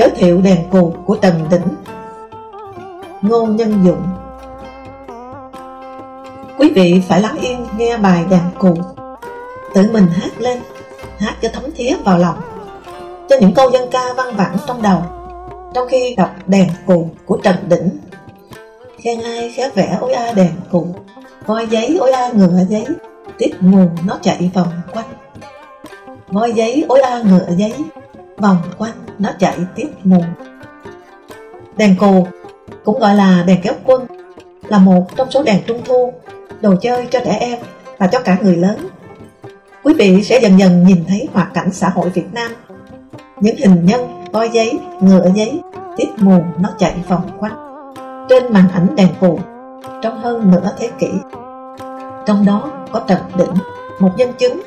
Giới thiệu đèn cù của Trần Đỉnh Ngô Nhân Dụng. Quý vị phải lắng yên nghe bài đàn cù. Tự mình hát lên, Hát cho thấm thía vào lòng, Cho những câu dân ca văn vẳng trong đầu Trong khi đọc đèn cù của Trần Đỉnh Khen ai khéo vẽ ối a đèn cù, Voi giấy ối a ngựa giấy Tiếp nguồn nó chạy vòng quanh. Voi giấy ối a ngựa giấy Vòng quanh nó chạy tiếp nguồn Đèn cù cũng gọi là đèn kéo quân Là một trong số đèn trung thu đồ chơi cho trẻ em và cho cả người lớn. Quý vị sẽ dần dần nhìn thấy hoạt cảnh xã hội Việt Nam. Những hình nhân, voi giấy, ngựa giấy, tiết mùn nó chạy vòng quanh. Trên màn ảnh đèn cù trong hơn nửa thế kỷ. Trong đó có Trần Đỉnh, một nhân chứng,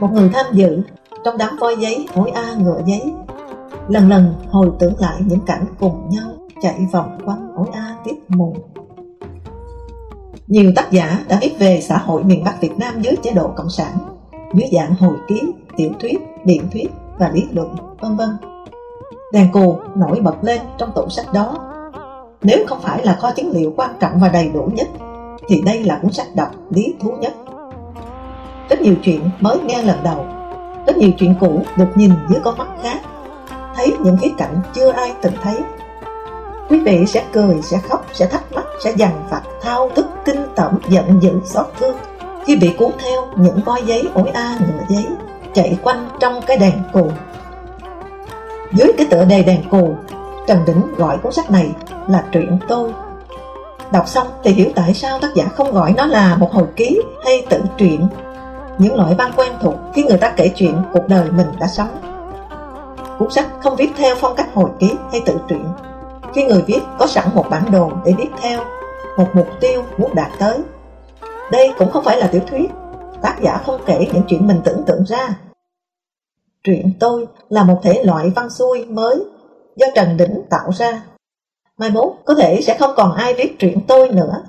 một người tham dự trong đám voi giấy hối a ngựa giấy. Lần lần hồi tưởng lại những cảnh cùng nhau chạy vòng quanh hối a tiết mù nhiều tác giả đã viết về xã hội miền Bắc Việt Nam dưới chế độ Cộng sản, dưới dạng hồi ký, tiểu thuyết, điện thuyết và lý luận, vân vân. Đèn cù nổi bật lên trong tủ sách đó. Nếu không phải là kho chứng liệu quan trọng và đầy đủ nhất, thì đây là cuốn sách đọc lý thú nhất. Rất nhiều chuyện mới nghe lần đầu, rất nhiều chuyện cũ được nhìn dưới con mắt khác, thấy những khía cạnh chưa ai từng thấy Quý vị sẽ cười, sẽ khóc, sẽ thắc mắc, sẽ dằn vặt, thao thức, kinh tởm, giận dữ, xót thương khi bị cuốn theo những voi giấy ối a ngựa giấy chạy quanh trong cái đèn cù. Dưới cái tựa đề đèn cù, Trần Đỉnh gọi cuốn sách này là truyện tôi. Đọc xong thì hiểu tại sao tác giả không gọi nó là một hồi ký hay tự truyện, những loại văn quen thuộc khi người ta kể chuyện cuộc đời mình đã sống. Cuốn sách không viết theo phong cách hồi ký hay tự truyện khi người viết có sẵn một bản đồ để viết theo, một mục tiêu muốn đạt tới. Đây cũng không phải là tiểu thuyết, tác giả không kể những chuyện mình tưởng tượng ra. Truyện tôi là một thể loại văn xuôi mới do Trần Đỉnh tạo ra. Mai mốt có thể sẽ không còn ai viết truyện tôi nữa,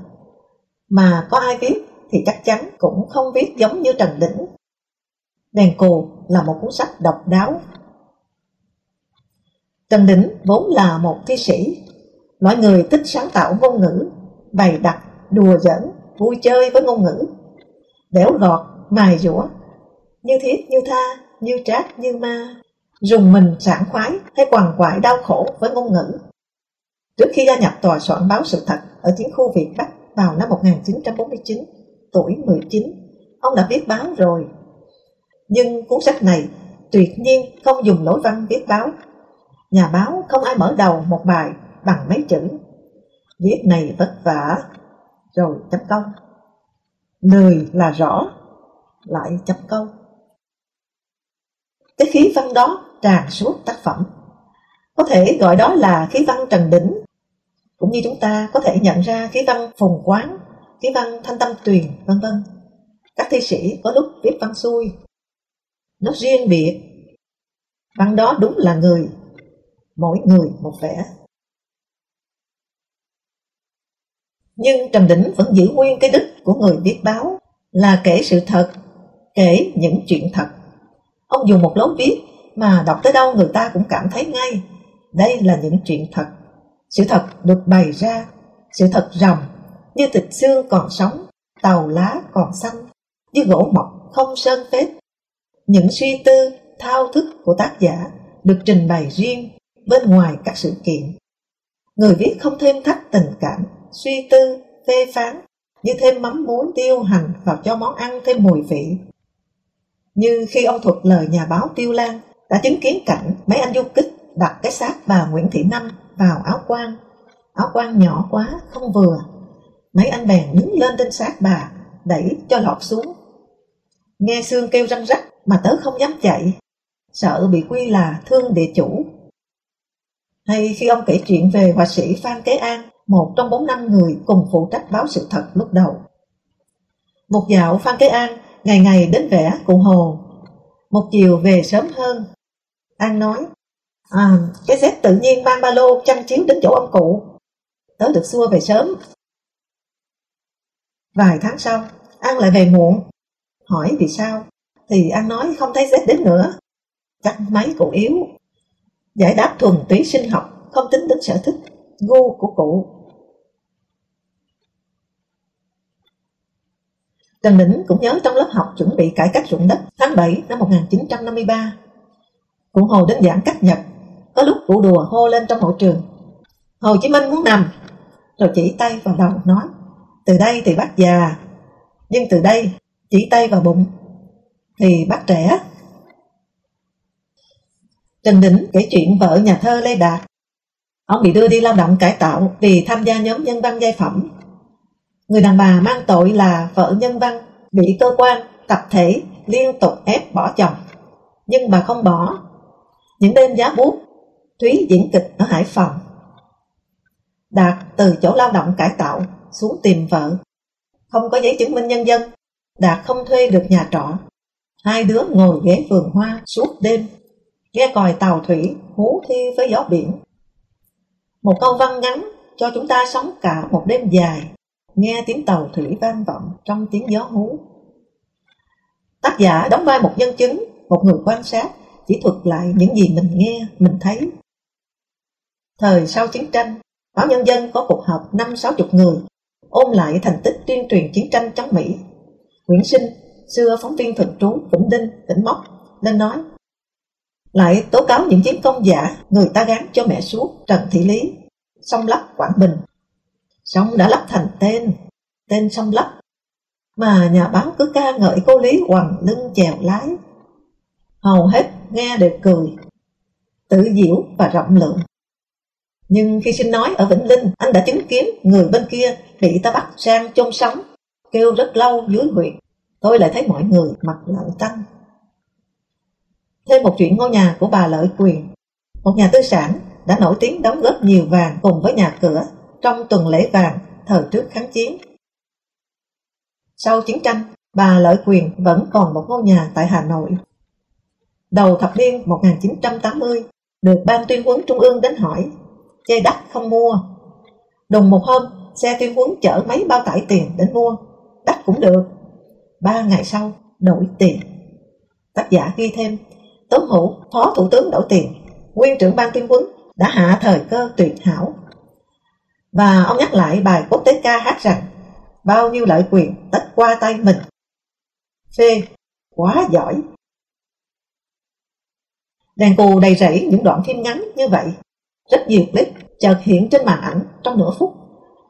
mà có ai viết thì chắc chắn cũng không viết giống như Trần Đỉnh. Đèn cù là một cuốn sách độc đáo Trần Đỉnh vốn là một thi sĩ, mọi người thích sáng tạo ngôn ngữ, bày đặt, đùa giỡn, vui chơi với ngôn ngữ, đẻo gọt, mài dũa, như thiết như tha, như trác như ma, dùng mình sảng khoái hay quằn quại đau khổ với ngôn ngữ. Trước khi gia nhập tòa soạn báo sự thật ở chiến khu Việt Bắc vào năm 1949, tuổi 19, ông đã viết báo rồi. Nhưng cuốn sách này tuyệt nhiên không dùng lối văn viết báo. Nhà báo không ai mở đầu một bài bằng mấy chữ. Viết này vất vả. Rồi chấm câu. Lười là rõ Lại chấm câu. Cái khí văn đó tràn suốt tác phẩm. Có thể gọi đó là khí văn trần đỉnh. Cũng như chúng ta có thể nhận ra khí văn phùng quán. Khí văn thanh tâm tuyền vân vân Các thi sĩ có lúc viết văn xuôi Nó riêng biệt Văn đó đúng là người mỗi người một vẻ. Nhưng trầm Đỉnh vẫn giữ nguyên cái đức của người viết báo là kể sự thật, kể những chuyện thật. Ông dùng một lối viết mà đọc tới đâu người ta cũng cảm thấy ngay. Đây là những chuyện thật. Sự thật được bày ra, sự thật ròng, như thịt xương còn sống, tàu lá còn xanh, như gỗ mọc không sơn phết. Những suy tư, thao thức của tác giả được trình bày riêng bên ngoài các sự kiện. Người viết không thêm thắt tình cảm, suy tư, phê phán, như thêm mắm muối tiêu hành vào cho món ăn thêm mùi vị. Như khi ông thuật lời nhà báo Tiêu Lan đã chứng kiến cảnh mấy anh du kích đặt cái xác bà Nguyễn Thị Năm vào áo quan. Áo quan nhỏ quá, không vừa. Mấy anh bèn đứng lên trên xác bà, đẩy cho lọt xuống. Nghe xương kêu răng rắc mà tớ không dám chạy, sợ bị quy là thương địa chủ. Hay khi ông kể chuyện về họa sĩ Phan Kế An, một trong bốn năm người cùng phụ trách báo sự thật lúc đầu. Một dạo Phan Kế An ngày ngày đến vẽ cụ Hồ, một chiều về sớm hơn. An nói, à, cái dép tự nhiên mang ba lô chăn chiếu đến chỗ ông cụ, tớ được xua về sớm. Vài tháng sau, An lại về muộn, hỏi vì sao, thì An nói không thấy dép đến nữa, chắc máy cụ yếu. Giải đáp thuần túy sinh học, không tính đến sở thích, gu của cụ. Trần Đỉnh cũng nhớ trong lớp học chuẩn bị cải cách ruộng đất tháng 7 năm 1953. Cụ Hồ đến giảng cách nhập có lúc cụ đùa hô lên trong hội trường. Hồ Chí Minh muốn nằm, rồi chỉ tay vào đầu nói, từ đây thì bác già, nhưng từ đây chỉ tay vào bụng thì bác trẻ. Trần Đỉnh kể chuyện vợ nhà thơ Lê Đạt. Ông bị đưa đi lao động cải tạo vì tham gia nhóm nhân văn giai phẩm Người đàn bà mang tội là vợ nhân văn, bị cơ quan, tập thể liên tục ép bỏ chồng. Nhưng bà không bỏ. Những đêm giá bút, Thúy diễn kịch ở Hải Phòng. Đạt từ chỗ lao động cải tạo xuống tìm vợ. Không có giấy chứng minh nhân dân, Đạt không thuê được nhà trọ. Hai đứa ngồi ghế vườn hoa suốt đêm, nghe còi tàu thủy hú thi với gió biển. Một câu văn ngắn cho chúng ta sống cả một đêm dài nghe tiếng tàu thủy vang vọng trong tiếng gió hú. Tác giả đóng vai một nhân chứng, một người quan sát, chỉ thuật lại những gì mình nghe, mình thấy. Thời sau chiến tranh, báo Nhân dân có cuộc họp năm sáu chục người, ôm lại thành tích tuyên truyền chiến tranh chống Mỹ. Nguyễn Sinh, xưa phóng viên thường trú Vĩnh Đinh, tỉnh Móc, lên nói lại tố cáo những chiến công giả người ta gán cho mẹ suốt Trần Thị Lý, sông lấp Quảng Bình Sông đã lắp thành tên, tên sông lấp. Mà nhà báo cứ ca ngợi cô Lý hoàng lưng chèo lái. Hầu hết nghe đều cười, tự diễu và rộng lượng. Nhưng khi xin nói ở Vĩnh Linh, anh đã chứng kiến người bên kia bị ta bắt sang chôn sống, kêu rất lâu dưới huyệt. Tôi lại thấy mọi người mặt lạnh tanh. Thêm một chuyện ngôi nhà của bà Lợi Quyền, một nhà tư sản đã nổi tiếng đóng góp nhiều vàng cùng với nhà cửa trong tuần lễ vàng thời trước kháng chiến. Sau chiến tranh, bà Lợi Quyền vẫn còn một ngôi nhà tại Hà Nội. Đầu thập niên 1980, được Ban tuyên huấn Trung ương đến hỏi, chơi đắt không mua. Đùng một hôm, xe tuyên huấn chở mấy bao tải tiền đến mua, đắt cũng được. Ba ngày sau, đổi tiền. Tác giả ghi thêm, Tống Hữu, Phó Thủ tướng đổi tiền, nguyên trưởng ban tuyên huấn đã hạ thời cơ tuyệt hảo và ông nhắc lại bài quốc tế ca hát rằng bao nhiêu lợi quyền tất qua tay mình. Phê, quá giỏi. Đàn cù đầy rẫy những đoạn phim ngắn như vậy. Rất nhiều clip chợt hiện trên màn ảnh trong nửa phút,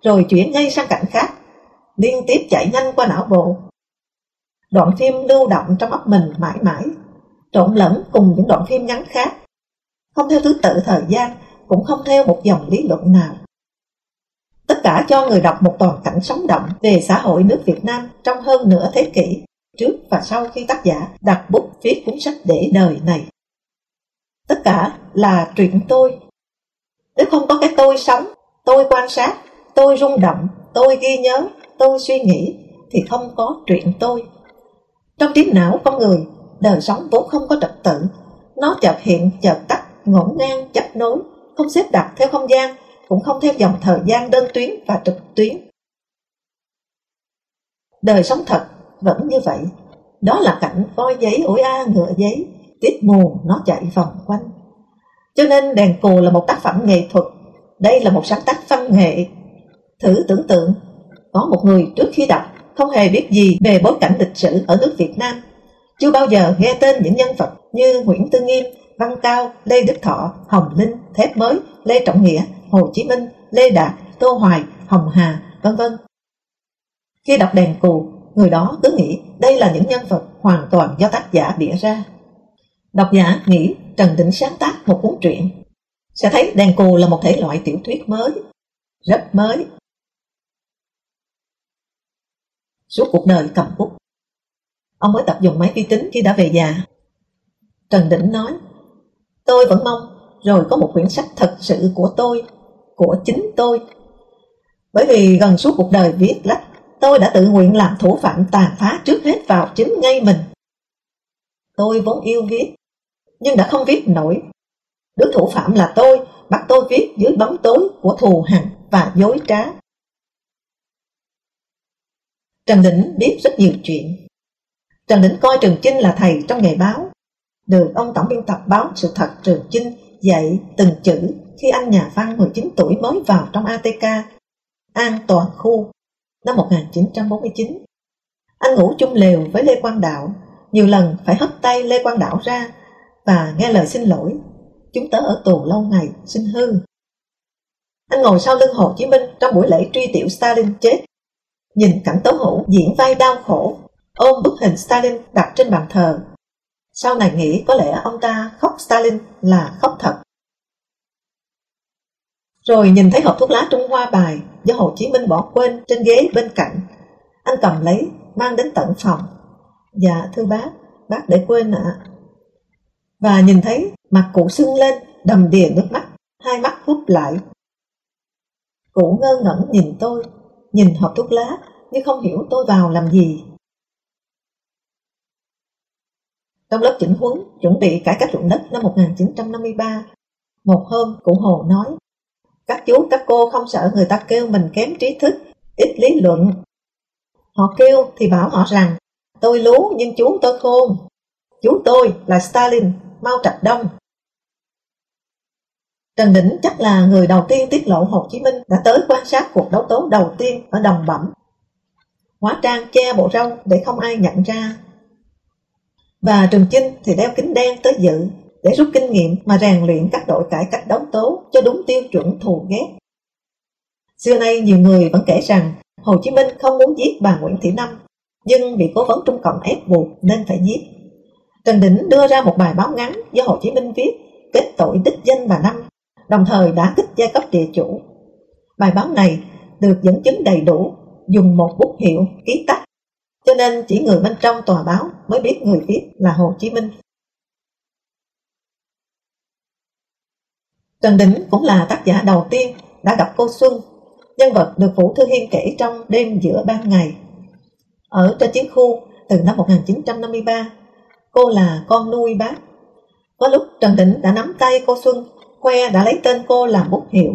rồi chuyển ngay sang cảnh khác, liên tiếp chạy nhanh qua não bộ. Đoạn phim lưu động trong óc mình mãi mãi, trộn lẫn cùng những đoạn phim ngắn khác, không theo thứ tự thời gian, cũng không theo một dòng lý luận nào. Tất cả cho người đọc một toàn cảnh sống động về xã hội nước Việt Nam trong hơn nửa thế kỷ, trước và sau khi tác giả đặt bút viết cuốn sách để đời này. Tất cả là truyện tôi. Nếu không có cái tôi sống, tôi quan sát, tôi rung động, tôi ghi nhớ, tôi suy nghĩ, thì không có chuyện tôi. Trong trí não con người, đời sống vốn không có trật tự, nó chợt hiện, chợt tắt, ngổn ngang, chấp nối, không xếp đặt theo không gian, cũng không theo dòng thời gian đơn tuyến và trực tuyến. Đời sống thật vẫn như vậy, đó là cảnh voi giấy ủi a ngựa giấy, tiết mù nó chạy vòng quanh. Cho nên đèn cù là một tác phẩm nghệ thuật, đây là một sáng tác văn nghệ. Thử tưởng tượng, có một người trước khi đọc không hề biết gì về bối cảnh lịch sử ở nước Việt Nam, chưa bao giờ nghe tên những nhân vật như Nguyễn Tư Nghiêm, Văn Cao, Lê Đức Thọ, Hồng Linh, Thép Mới, Lê Trọng Nghĩa Hồ Chí Minh, Lê Đạt, Tô Hoài, Hồng Hà, vân vân. Khi đọc đèn cù, người đó cứ nghĩ đây là những nhân vật hoàn toàn do tác giả bịa ra. Độc giả nghĩ Trần Định sáng tác một cuốn truyện, sẽ thấy đèn cù là một thể loại tiểu thuyết mới, rất mới. Suốt cuộc đời cầm bút, ông mới tập dùng máy vi tính khi đã về già. Trần Định nói, tôi vẫn mong rồi có một quyển sách thật sự của tôi, của chính tôi. Bởi vì gần suốt cuộc đời viết lách, tôi đã tự nguyện làm thủ phạm tàn phá trước hết vào chính ngay mình. Tôi vốn yêu viết, nhưng đã không viết nổi. Đứa thủ phạm là tôi, bắt tôi viết dưới bóng tối của thù hằn và dối trá. Trần Đỉnh biết rất nhiều chuyện. Trần Đỉnh coi Trường Chinh là thầy trong nghề báo, được ông tổng biên tập báo Sự Thật Trường Chinh dạy từng chữ khi anh nhà văn 19 tuổi mới vào trong ATK, An Toàn Khu, năm 1949. Anh ngủ chung lều với Lê Quang Đạo, nhiều lần phải hấp tay Lê Quang Đạo ra và nghe lời xin lỗi. Chúng tớ ở tù lâu ngày, xin hư. Anh ngồi sau lưng Hồ Chí Minh trong buổi lễ truy tiểu Stalin chết. Nhìn cảnh tố hữu diễn vai đau khổ, ôm bức hình Stalin đặt trên bàn thờ sau này nghĩ có lẽ ông ta khóc Stalin là khóc thật. Rồi nhìn thấy hộp thuốc lá Trung Hoa bài do Hồ Chí Minh bỏ quên trên ghế bên cạnh. Anh cầm lấy, mang đến tận phòng. Dạ thưa bác, bác để quên ạ. Và nhìn thấy mặt cụ sưng lên, đầm đìa nước mắt, hai mắt húp lại. Cụ ngơ ngẩn nhìn tôi, nhìn hộp thuốc lá nhưng không hiểu tôi vào làm gì. Trong lớp chỉnh huấn chuẩn bị cải cách ruộng đất năm 1953, một hôm cụ Hồ nói, các chú các cô không sợ người ta kêu mình kém trí thức, ít lý luận. Họ kêu thì bảo họ rằng, tôi lú nhưng chú tôi khôn. Chú tôi là Stalin, Mao Trạch Đông. Trần Đỉnh chắc là người đầu tiên tiết lộ Hồ Chí Minh đã tới quan sát cuộc đấu tố đầu tiên ở Đồng Bẩm. Hóa trang che bộ râu để không ai nhận ra và Trường Chinh thì đeo kính đen tới dự để rút kinh nghiệm mà rèn luyện các đội cải cách đấu tố cho đúng tiêu chuẩn thù ghét. Xưa nay nhiều người vẫn kể rằng Hồ Chí Minh không muốn giết bà Nguyễn Thị Năm, nhưng bị cố vấn Trung Cộng ép buộc nên phải giết. Trần Đỉnh đưa ra một bài báo ngắn do Hồ Chí Minh viết kết tội đích danh bà Năm, đồng thời đã kích giai cấp địa chủ. Bài báo này được dẫn chứng đầy đủ, dùng một bút hiệu ký tắt cho nên chỉ người bên trong tòa báo mới biết người viết là Hồ Chí Minh. Trần Đỉnh cũng là tác giả đầu tiên đã gặp cô Xuân, nhân vật được Vũ Thư Hiên kể trong đêm giữa ban ngày. Ở trên chiến khu từ năm 1953, cô là con nuôi bác. Có lúc Trần Tĩnh đã nắm tay cô Xuân, khoe đã lấy tên cô làm bút hiệu.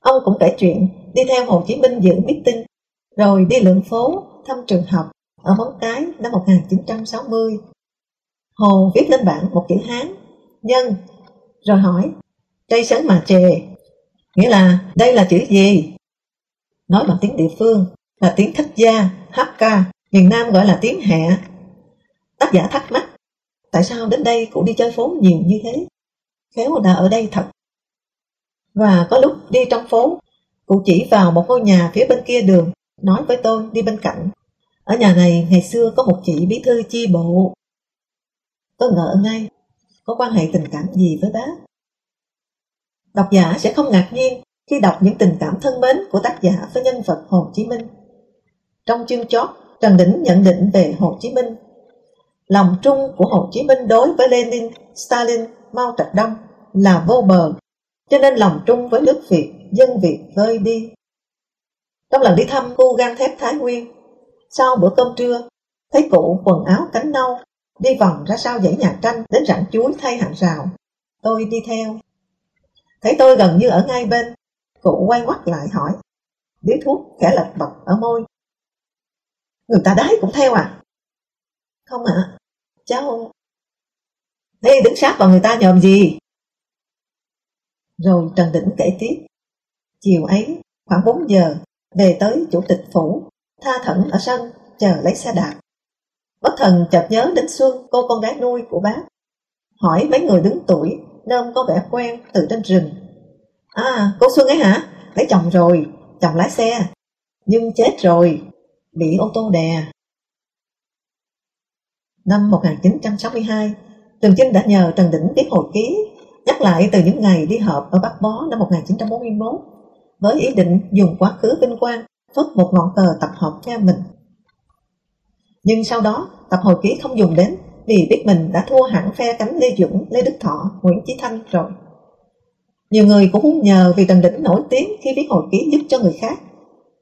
Ông cũng kể chuyện đi theo Hồ Chí Minh dự meeting, rồi đi lượn phố thăm trường học ở Móng Cái năm 1960. Hồ viết lên bảng một chữ Hán, nhân, rồi hỏi, đây sấn mà chề, nghĩa là đây là chữ gì? Nói bằng tiếng địa phương là tiếng khách gia, Hakka, miền Nam gọi là tiếng hẹ. Tác giả thắc mắc, tại sao đến đây cụ đi chơi phố nhiều như thế? Khéo đã ở đây thật. Và có lúc đi trong phố Cụ chỉ vào một ngôi nhà phía bên kia đường, nói với tôi đi bên cạnh. Ở nhà này ngày xưa có một chị bí thư chi bộ. Tôi ngỡ ngay, có quan hệ tình cảm gì với bác. Độc giả sẽ không ngạc nhiên khi đọc những tình cảm thân mến của tác giả với nhân vật Hồ Chí Minh. Trong chương chót, Trần Đỉnh nhận định về Hồ Chí Minh. Lòng trung của Hồ Chí Minh đối với Lenin, Stalin, Mao Trạch Đông là vô bờ, cho nên lòng trung với nước Việt dân Việt vơi đi. Trong lần đi thăm khu gan thép Thái Nguyên, sau bữa cơm trưa, thấy cụ quần áo cánh nâu, đi vòng ra sau dãy nhà tranh đến rãnh chuối thay hàng rào. Tôi đi theo. Thấy tôi gần như ở ngay bên, cụ quay ngoắt lại hỏi, điếu thuốc khẽ lật bật ở môi. Người ta đái cũng theo à? Không ạ, à, cháu... Thế đứng sát vào người ta nhòm gì? Rồi Trần Đỉnh kể tiếp. Chiều ấy, khoảng 4 giờ, về tới chủ tịch phủ, tha thẩn ở sân, chờ lấy xe đạp. Bất thần chợt nhớ đến Xuân, cô con gái nuôi của bác. Hỏi mấy người đứng tuổi, nôm có vẻ quen từ trên rừng. À, cô Xuân ấy hả? lấy chồng rồi, chồng lái xe, nhưng chết rồi, bị ô tô đè. Năm 1962, Trần Chinh đã nhờ Trần Đỉnh viết hồi ký, nhắc lại từ những ngày đi họp ở Bắc Bó năm 1941, với ý định dùng quá khứ vinh quang phất một ngọn cờ tập hợp cho mình. Nhưng sau đó, tập hồi ký không dùng đến vì biết mình đã thua hẳn phe cánh Lê Dũng, Lê Đức Thọ, Nguyễn Chí Thanh rồi. Nhiều người cũng muốn nhờ vì Trần Đỉnh nổi tiếng khi viết hồi ký giúp cho người khác.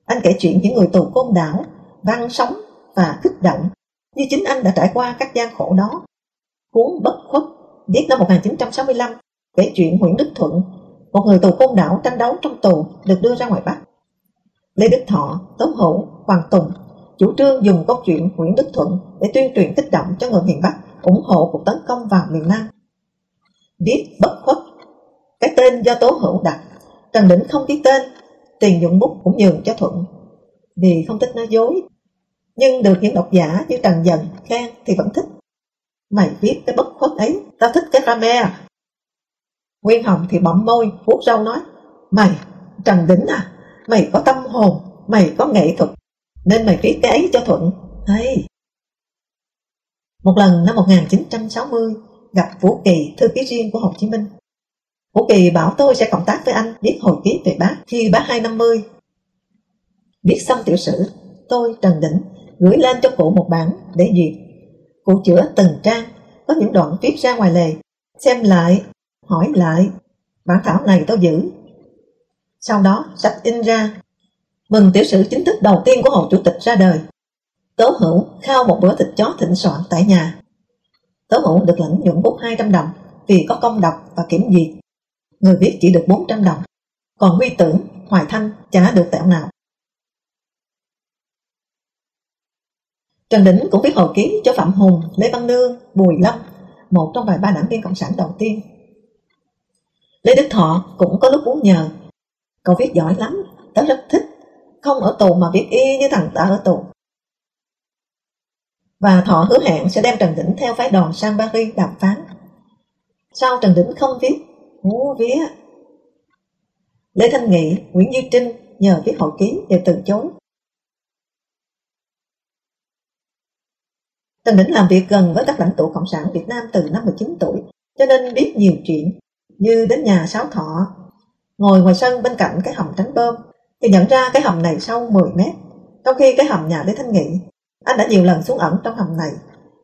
Anh kể chuyện những người tù côn đảo, văn sóng và kích động, như chính anh đã trải qua các gian khổ đó. Cuốn Bất khuất, viết năm 1965, kể chuyện Nguyễn Đức Thuận, một người tù côn đảo tranh đấu trong tù được đưa ra ngoài Bắc. Lê Đức Thọ, Tống Hữu, Hoàng Tùng chủ trương dùng câu chuyện Nguyễn Đức Thuận để tuyên truyền kích động cho người miền Bắc ủng hộ cuộc tấn công vào miền Nam. Viết bất khuất, cái tên do Tố Hữu đặt, Trần Đỉnh không ký tên, tiền dụng bút cũng nhường cho Thuận, vì không thích nói dối. Nhưng được những độc giả như Trần Dần khen thì vẫn thích. Mày viết cái bất khuất ấy, tao thích cái rame Nguyên Hồng thì bậm môi, vuốt râu nói, mày, Trần Đỉnh à, mày có tâm hồn, mày có nghệ thuật, nên mày viết cái ấy cho Thuận. Hay. Một lần năm 1960, gặp Vũ Kỳ, thư ký riêng của Hồ Chí Minh. Vũ Kỳ bảo tôi sẽ cộng tác với anh viết hồi ký về bác khi bác 250. Viết xong tiểu sử, tôi Trần Đỉnh gửi lên cho cụ một bản để duyệt. Cụ chữa từng trang, có những đoạn viết ra ngoài lề, xem lại, hỏi lại. Bản thảo này tôi giữ. Sau đó sách in ra mừng tiểu sử chính thức đầu tiên của Hồ Chủ tịch ra đời. Tố Hữu khao một bữa thịt chó thịnh soạn tại nhà. Tố Hữu được lãnh nhuận bút 200 đồng vì có công đọc và kiểm duyệt. Người viết chỉ được 400 đồng, còn Huy Tưởng, Hoài Thanh chả được tẹo nào. Trần Đỉnh cũng viết hồi ký cho Phạm Hùng, Lê Văn Nương, Bùi Lâm, một trong vài ba đảng viên Cộng sản đầu tiên. Lê Đức Thọ cũng có lúc muốn nhờ. Cậu viết giỏi lắm, tớ rất thích không ở tù mà viết y như thằng ta ở tù. Và Thọ hứa hẹn sẽ đem Trần Đỉnh theo phái đoàn sang Paris đàm phán. Sao Trần Đỉnh không viết? Hú vía. Lê Thanh Nghị, Nguyễn Duy Trinh nhờ viết hội ký đều từ chối. Tần Đỉnh làm việc gần với các lãnh tụ Cộng sản Việt Nam từ năm 19 tuổi, cho nên biết nhiều chuyện, như đến nhà Sáu Thọ, ngồi ngoài sân bên cạnh cái hầm tránh bơm, thì nhận ra cái hầm này sâu 10 mét, trong khi cái hầm nhà Lê Thanh Nghị, anh đã nhiều lần xuống ẩn trong hầm này,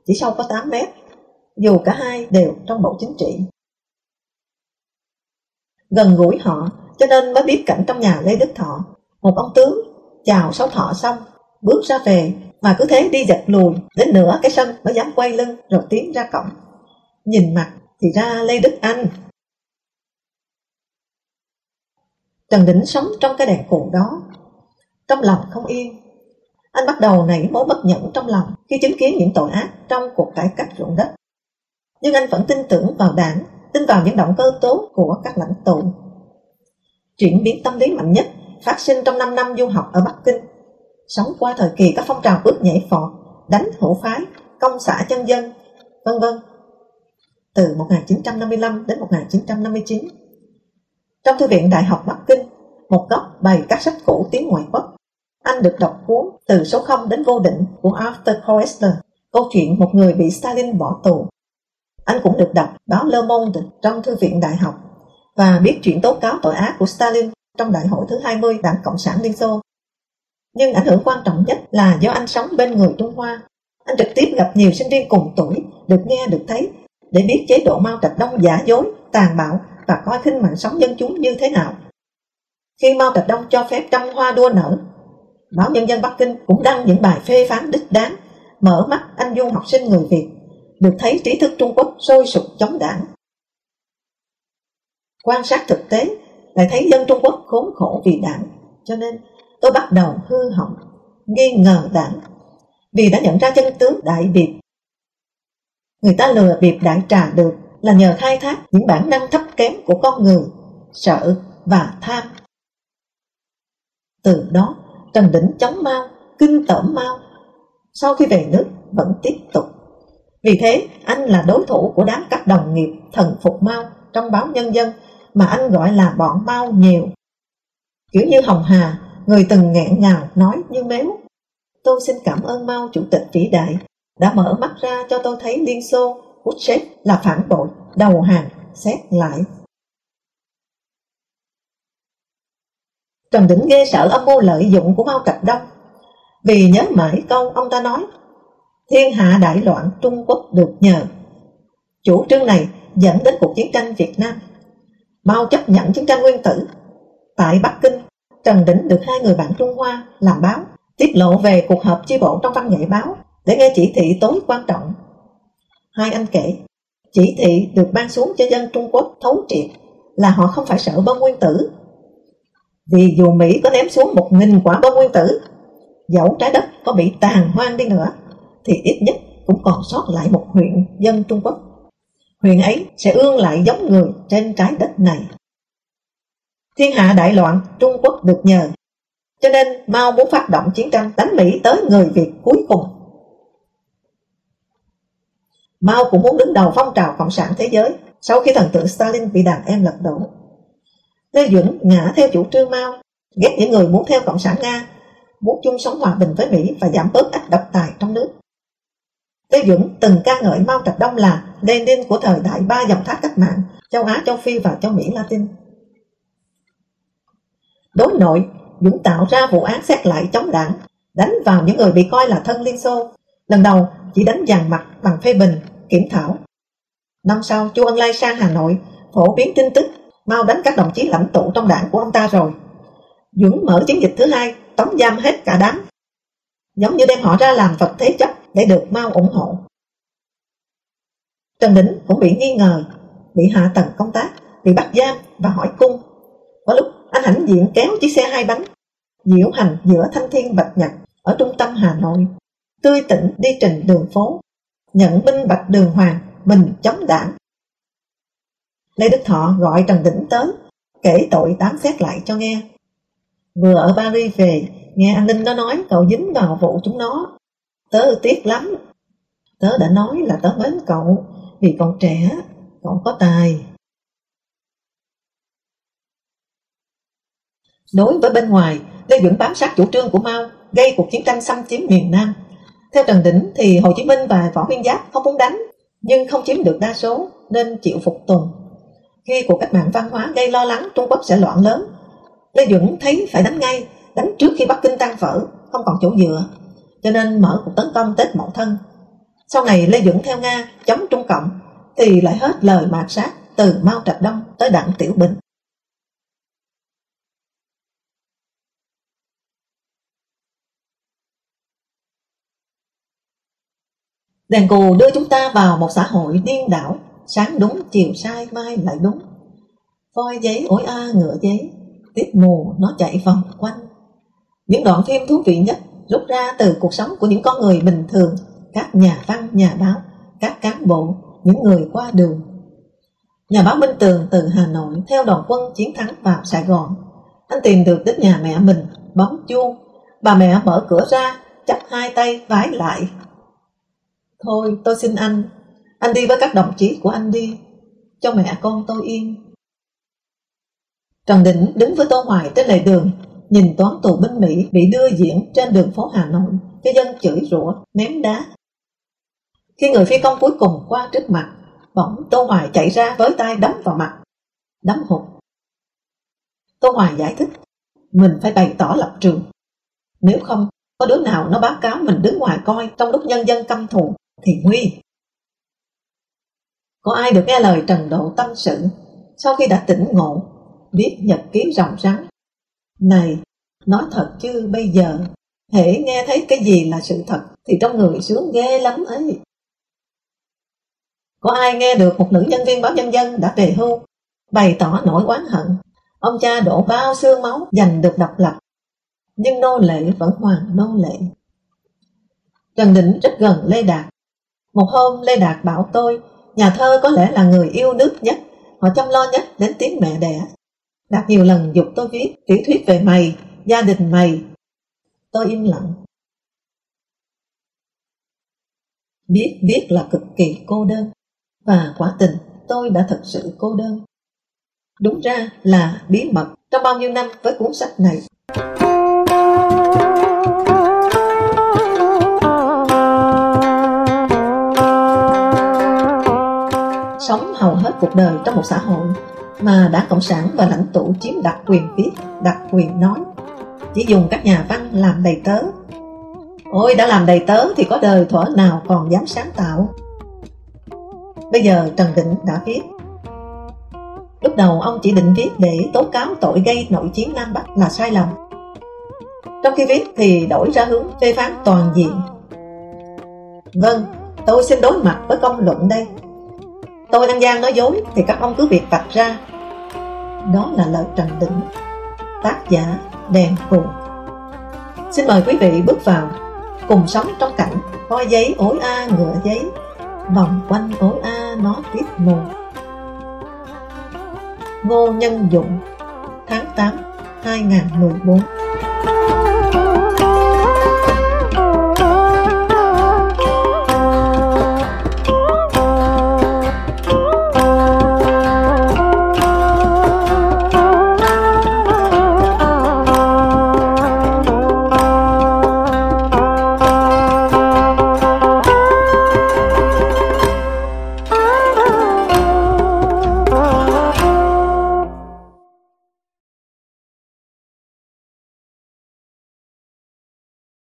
chỉ sâu có 8 mét, dù cả hai đều trong bộ chính trị. Gần gũi họ, cho nên mới biết cảnh trong nhà Lê Đức Thọ, một ông tướng chào sáu thọ xong, bước ra về mà cứ thế đi giật lùi đến nửa cái sân mới dám quay lưng rồi tiến ra cổng. Nhìn mặt thì ra Lê Đức Anh Trần Đỉnh sống trong cái đèn cồn đó. Trong lòng không yên. Anh bắt đầu nảy mối bất nhẫn trong lòng khi chứng kiến những tội ác trong cuộc cải cách ruộng đất. Nhưng anh vẫn tin tưởng vào đảng, tin vào những động cơ tốt của các lãnh tụ. Chuyển biến tâm lý mạnh nhất phát sinh trong 5 năm du học ở Bắc Kinh. Sống qua thời kỳ các phong trào ước nhảy phọt, đánh hữu phái, công xã chân dân, vân vân. Từ 1955 đến 1959, trong thư viện Đại học Bắc Kinh, một góc bày các sách cũ tiếng ngoại quốc. Anh được đọc cuốn Từ số 0 đến vô định của Arthur Koestler, câu chuyện một người bị Stalin bỏ tù. Anh cũng được đọc báo Le Monde trong thư viện đại học và biết chuyện tố cáo tội ác của Stalin trong đại hội thứ 20 Đảng Cộng sản Liên Xô. Nhưng ảnh hưởng quan trọng nhất là do anh sống bên người Trung Hoa. Anh trực tiếp gặp nhiều sinh viên cùng tuổi, được nghe được thấy, để biết chế độ Mao Trạch Đông giả dối, tàn bạo và coi khinh mạng sống dân chúng như thế nào. Khi Mao Trạch Đông cho phép trăm hoa đua nở, báo Nhân dân Bắc Kinh cũng đăng những bài phê phán đích đáng, mở mắt anh du học sinh người Việt, được thấy trí thức Trung Quốc sôi sục chống đảng. Quan sát thực tế, lại thấy dân Trung Quốc khốn khổ vì đảng, cho nên tôi bắt đầu hư hỏng, nghi ngờ đảng, vì đã nhận ra chân tướng đại biệt. Người ta lừa bịp đại trà được là nhờ khai thác những bản năng thấp kém của con người, sợ và tham. Từ đó, Trần Đỉnh chống mau kinh tởm mau sau khi về nước vẫn tiếp tục. Vì thế, anh là đối thủ của đám các đồng nghiệp thần phục mau trong báo Nhân dân mà anh gọi là bọn mau nhiều. Kiểu như Hồng Hà, người từng nghẹn ngào nói như méo. Tôi xin cảm ơn Mao Chủ tịch vĩ đại đã mở mắt ra cho tôi thấy Liên Xô, Khrushchev là phản bội, đầu hàng, xét lại. Trần Đỉnh ghê sợ âm mưu lợi dụng của Mao Trạch Đông vì nhớ mãi câu ông ta nói Thiên hạ đại loạn Trung Quốc được nhờ Chủ trương này dẫn đến cuộc chiến tranh Việt Nam Mao chấp nhận chiến tranh nguyên tử Tại Bắc Kinh Trần Đỉnh được hai người bạn Trung Hoa làm báo tiết lộ về cuộc họp chi bộ trong văn nghệ báo để nghe chỉ thị tối quan trọng. Hai anh kể, chỉ thị được ban xuống cho dân Trung Quốc thấu triệt là họ không phải sợ bom nguyên tử. Vì dù Mỹ có ném xuống một nghìn quả bom nguyên tử, dẫu trái đất có bị tàn hoang đi nữa, thì ít nhất cũng còn sót lại một huyện dân Trung Quốc. Huyện ấy sẽ ương lại giống người trên trái đất này. Thiên hạ đại loạn, Trung Quốc được nhờ. Cho nên Mao muốn phát động chiến tranh đánh Mỹ tới người Việt cuối cùng. Mao cũng muốn đứng đầu phong trào cộng sản thế giới sau khi thần tượng Stalin bị đàn em lật đổ. Lê Duẩn ngã theo chủ trương Mao, ghét những người muốn theo cộng sản Nga, muốn chung sống hòa bình với Mỹ và giảm bớt ách độc tài trong nước. Lê Duẩn từng ca ngợi Mao Trạch Đông là Lenin của thời đại ba dòng thác cách mạng, châu Á, châu Phi và châu Mỹ Latin. Đối nội, Dũng tạo ra vụ án xét lại chống đảng, đánh vào những người bị coi là thân Liên Xô. Lần đầu chỉ đánh dàn mặt bằng phê bình, kiểm thảo. Năm sau, Chu Ân Lai sang Hà Nội, phổ biến tin tức, mau đánh các đồng chí lãnh tụ trong đảng của ông ta rồi. Dũng mở chiến dịch thứ hai, tống giam hết cả đám. Giống như đem họ ra làm vật thế chấp để được mau ủng hộ. Trần Đỉnh cũng bị nghi ngờ, bị hạ tầng công tác, bị bắt giam và hỏi cung. Có lúc anh hãnh diện kéo chiếc xe hai bánh, diễu hành giữa thanh thiên bạch nhật ở trung tâm Hà Nội tươi tỉnh đi trình đường phố, nhận binh bạch đường hoàng, mình chống đảng. Lê Đức Thọ gọi Trần Đỉnh tới, kể tội tám xét lại cho nghe. Vừa ở Paris về, nghe an ninh nó nói cậu dính vào vụ chúng nó. Tớ tiếc lắm. Tớ đã nói là tớ mến cậu, vì còn trẻ, cậu có tài. Đối với bên ngoài, Lê Duẩn bám sát chủ trương của Mao, gây cuộc chiến tranh xâm chiếm miền Nam, theo Trần Đỉnh thì Hồ Chí Minh và Võ Nguyên Giáp không muốn đánh, nhưng không chiếm được đa số nên chịu phục tùng. Khi cuộc cách mạng văn hóa gây lo lắng Trung Quốc sẽ loạn lớn, Lê Duẩn thấy phải đánh ngay, đánh trước khi Bắc Kinh tan vỡ, không còn chỗ dựa, cho nên mở cuộc tấn công Tết Mậu Thân. Sau này Lê Duẩn theo Nga chống Trung Cộng thì lại hết lời mạt sát từ Mao Trạch Đông tới Đặng Tiểu Bình. Đèn cù đưa chúng ta vào một xã hội điên đảo, sáng đúng, chiều sai, mai lại đúng. Voi giấy ối a ngựa giấy, tiết mù nó chạy vòng quanh. Những đoạn phim thú vị nhất rút ra từ cuộc sống của những con người bình thường, các nhà văn, nhà báo, các cán bộ, những người qua đường. Nhà báo Minh Tường từ Hà Nội theo đoàn quân chiến thắng vào Sài Gòn. Anh tìm được đến nhà mẹ mình, bấm chuông. Bà mẹ mở cửa ra, chắp hai tay vái lại Thôi tôi xin anh. Anh đi với các đồng chí của anh đi. Cho mẹ con tôi yên. Trần Đỉnh đứng với Tô Hoài trên lề đường Nhìn toán tù binh Mỹ bị đưa diễn trên đường phố Hà Nội Cho dân chửi rủa, ném đá. Khi người phi công cuối cùng qua trước mặt Bỗng Tô Hoài chạy ra với tay đấm vào mặt. Đấm hụt. Tô Hoài giải thích Mình phải bày tỏ lập trường. Nếu không có đứa nào nó báo cáo mình đứng ngoài coi Trong lúc nhân dân căm thù thì nguy. Có ai được nghe lời Trần Độ tâm sự sau khi đã tỉnh ngộ, viết nhật ký rộng rắn? Này, nói thật chứ bây giờ, hễ nghe thấy cái gì là sự thật thì trong người sướng ghê lắm ấy. Có ai nghe được một nữ nhân viên báo nhân dân đã về hưu, bày tỏ nỗi oán hận, ông cha đổ bao xương máu giành được độc lập, nhưng nô lệ vẫn hoàn nô lệ. Trần đỉnh rất gần Lê Đạt, một hôm Lê Đạt bảo tôi, nhà thơ có lẽ là người yêu nước nhất, họ chăm lo nhất đến tiếng mẹ đẻ. Đạt nhiều lần dục tôi viết tiểu thuyết về mày, gia đình mày. Tôi im lặng. Biết biết là cực kỳ cô đơn, và quả tình tôi đã thật sự cô đơn. Đúng ra là bí mật trong bao nhiêu năm với cuốn sách này. Sống hầu hết cuộc đời trong một xã hội mà đảng Cộng sản và lãnh tụ chiếm đặc quyền viết, đặc quyền nói, chỉ dùng các nhà văn làm đầy tớ. Ôi, đã làm đầy tớ thì có đời thuở nào còn dám sáng tạo. Bây giờ Trần Định đã viết. Lúc đầu ông chỉ định viết để tố cáo tội gây nội chiến Nam Bắc là sai lầm. Trong khi viết thì đổi ra hướng phê phán toàn diện. Vâng, tôi xin đối mặt với công luận đây. Tôi đang gian nói dối, thì các ông cứ việc vạch ra. Đó là lời Trần Định Tác giả Đèn Cù Xin mời quý vị bước vào Cùng sống trong cảnh Voi giấy ối a ngựa giấy, Vòng quanh ối a nó tiếp mù Ngô Nhân Dụng, Tháng 8 2014